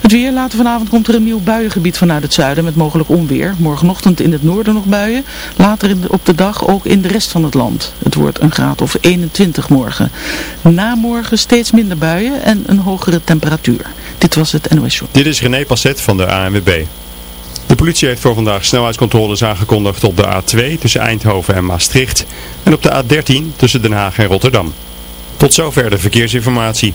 Het weer, later vanavond komt er een nieuw buiengebied vanuit het zuiden met mogelijk onweer. Morgenochtend in het noorden nog buien, later op de dag ook in de rest van het land. Het wordt een graad of 21 morgen. Na morgen steeds minder buien en een hogere temperatuur. Dit was het NOS Show. Dit is René Passet van de ANWB. De politie heeft voor vandaag snelheidscontroles aangekondigd op de A2 tussen Eindhoven en Maastricht en op de A13 tussen Den Haag en Rotterdam. Tot zover de verkeersinformatie.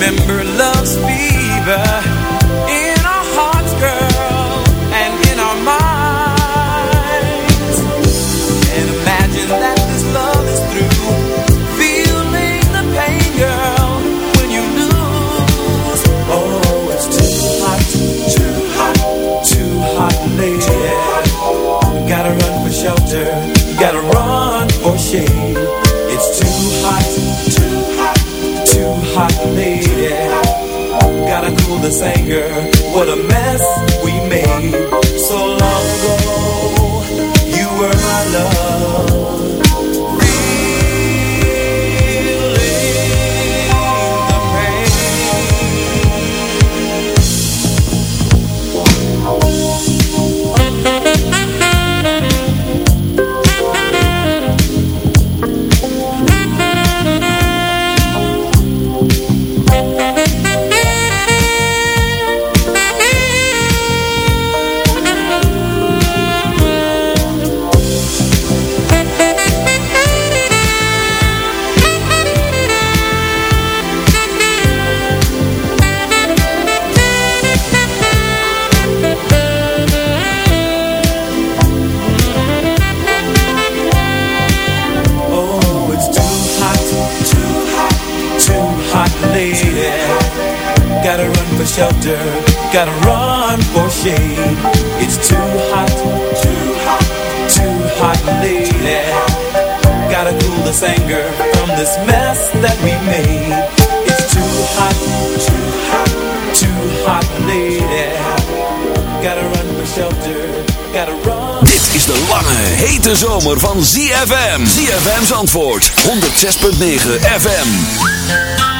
remember anger. What a mess we made gotta run for shade. It's too hot, too hot, too hot, lady. Gotta cool this anger from this mess that we made. It's too hot, too hot, too hot, lady. Gotta run for shelter, gotta run. Dit is de lange, hete zomer van ZFM. ZFM's antwoord, 106.9 FM.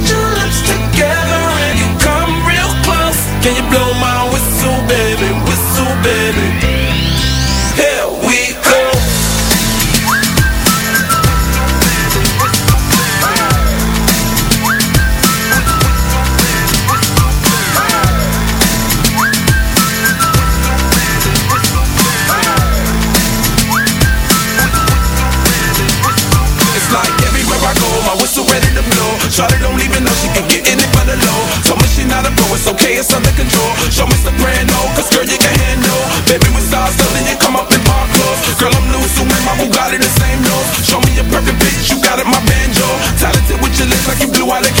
like you blew out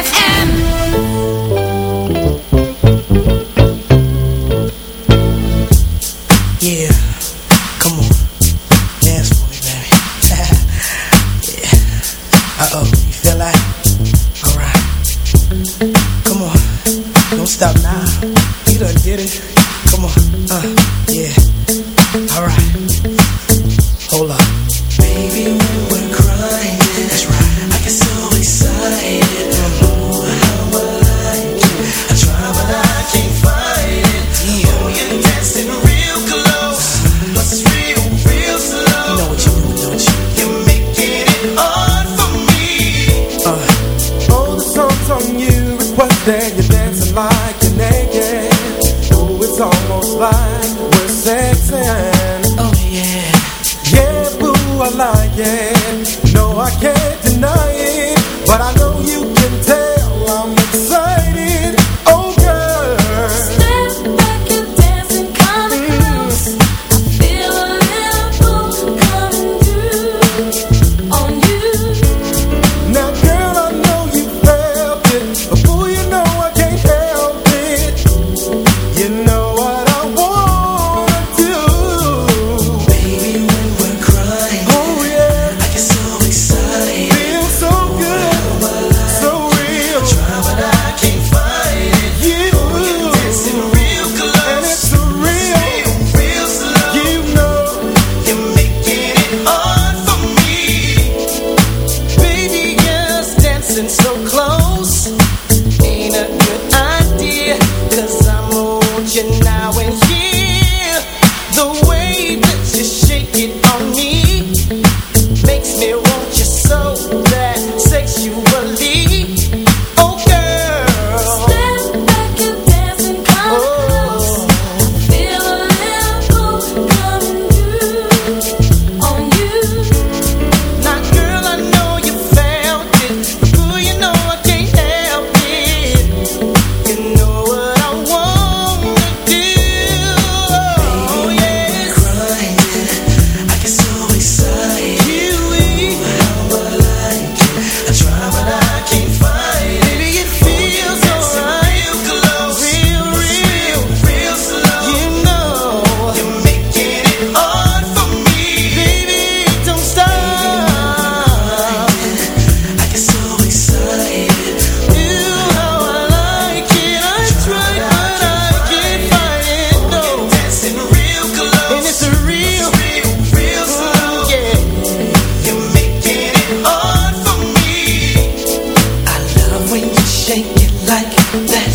like that.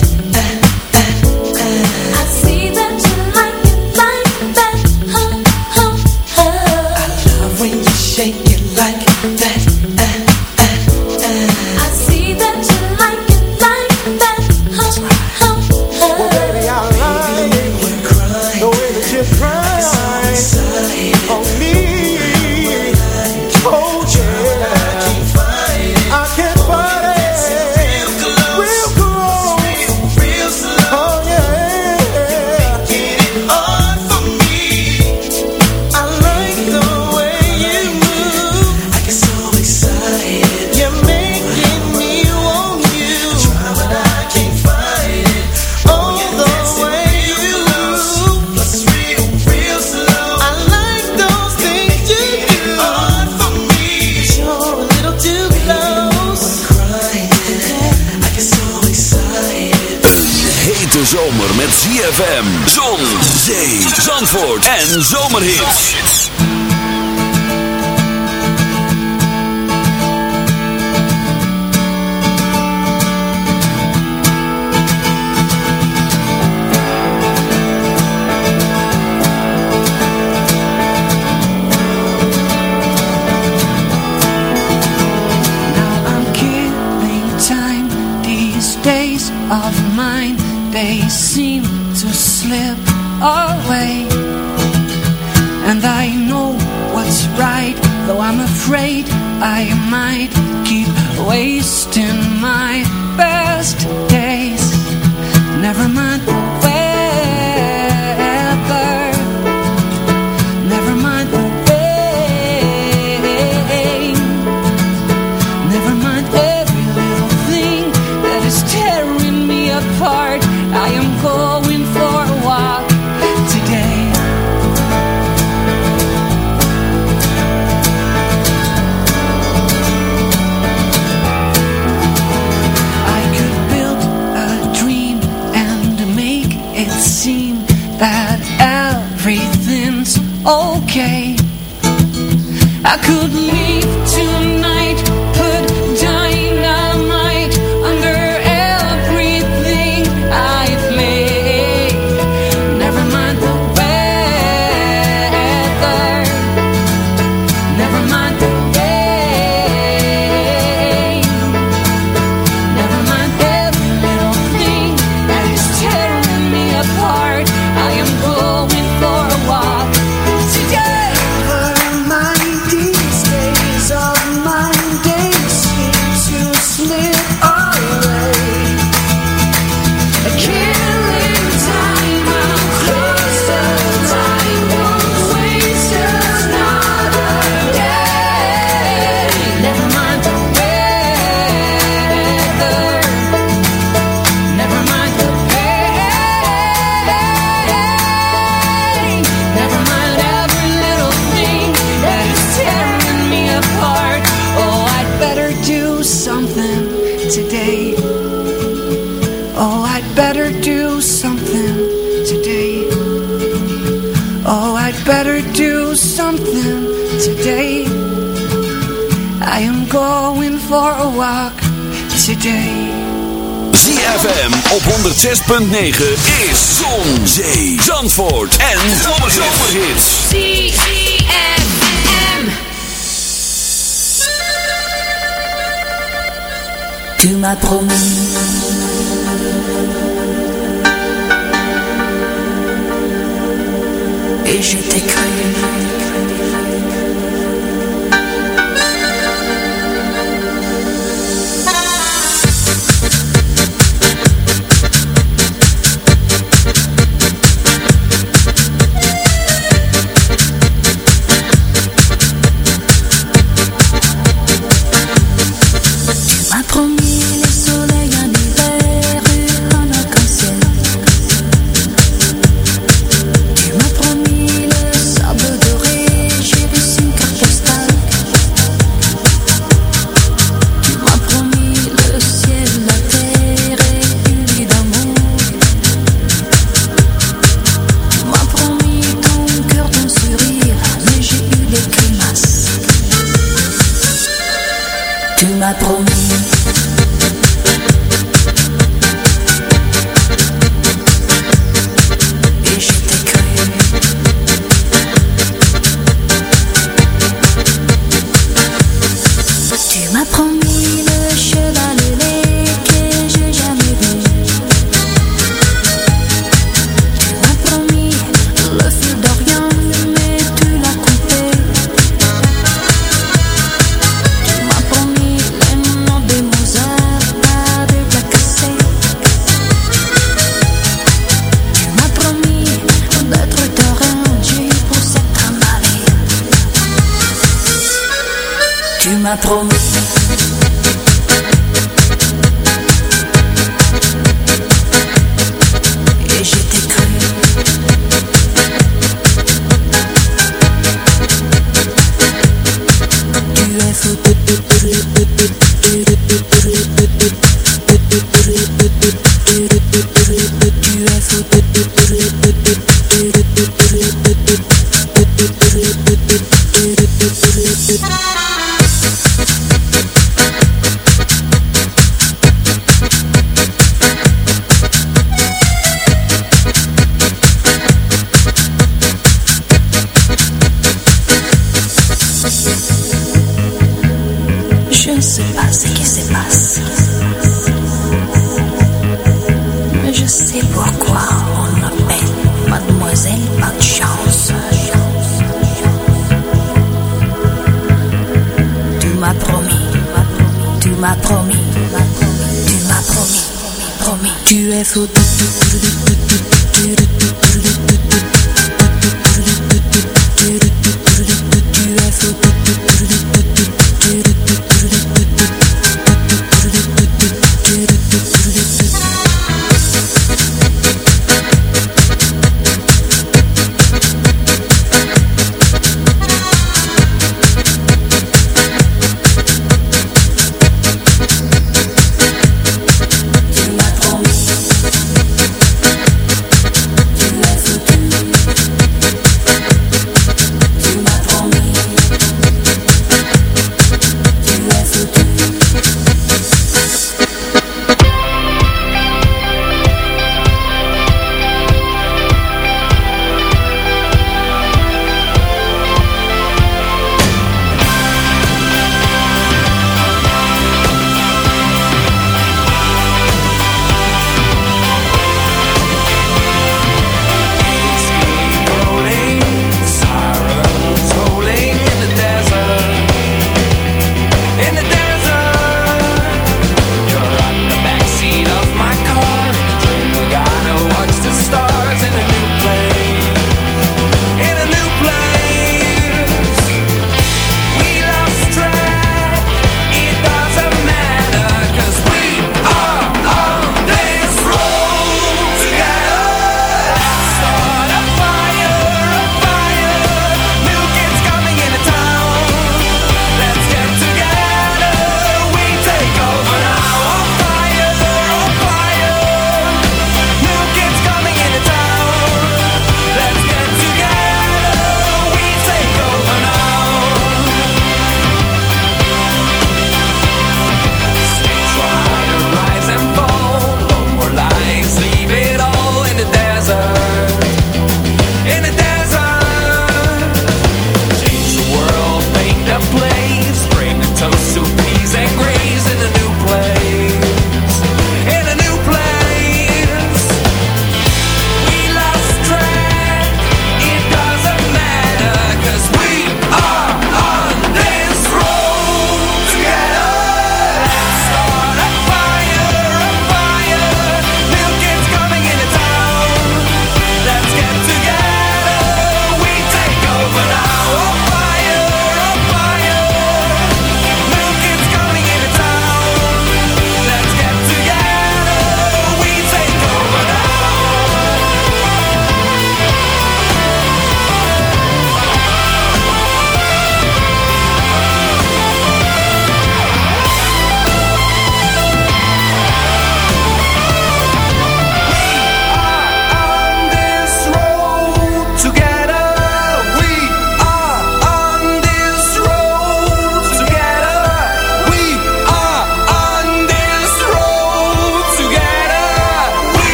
FM op 106.9 is Zon, Zee, Zandvoort en Zomerhits. ZFM. Tu m'as promis. Et je t'ai cru. tu m'as promis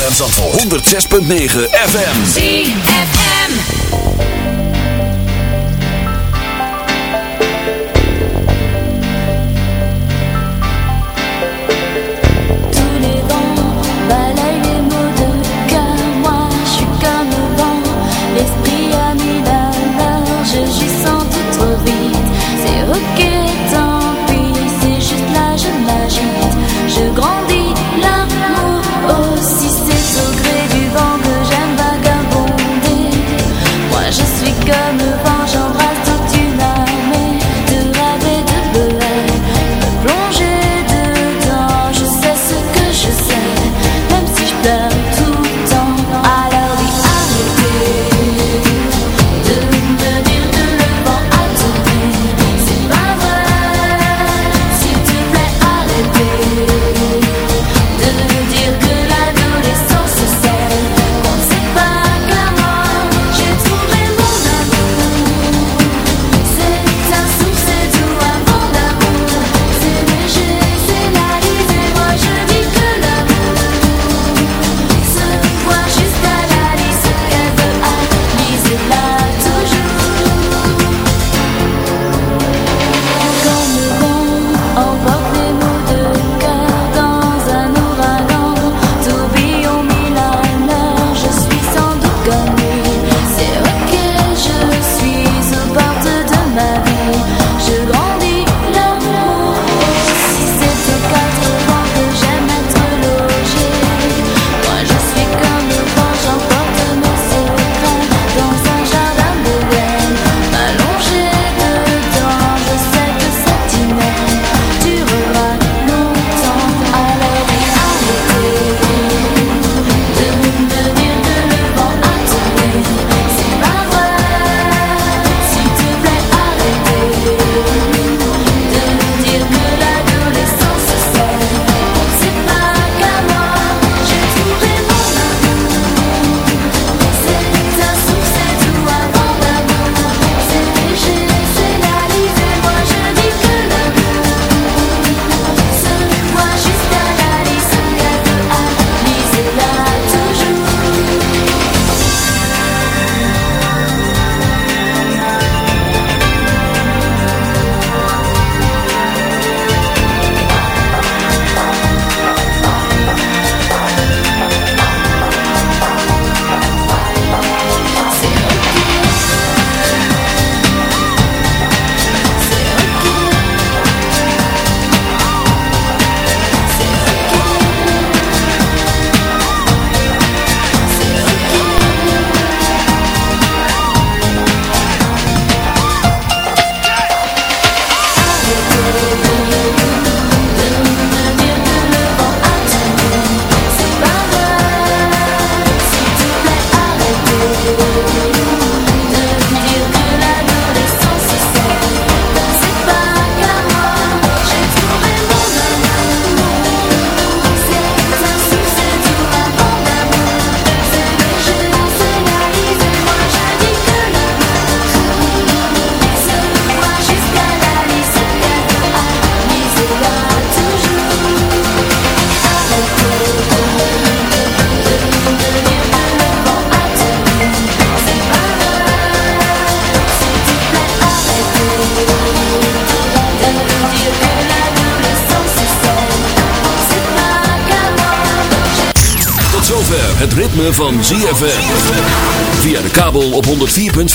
ZFM Zandvoort 106.9 FM. ZFM.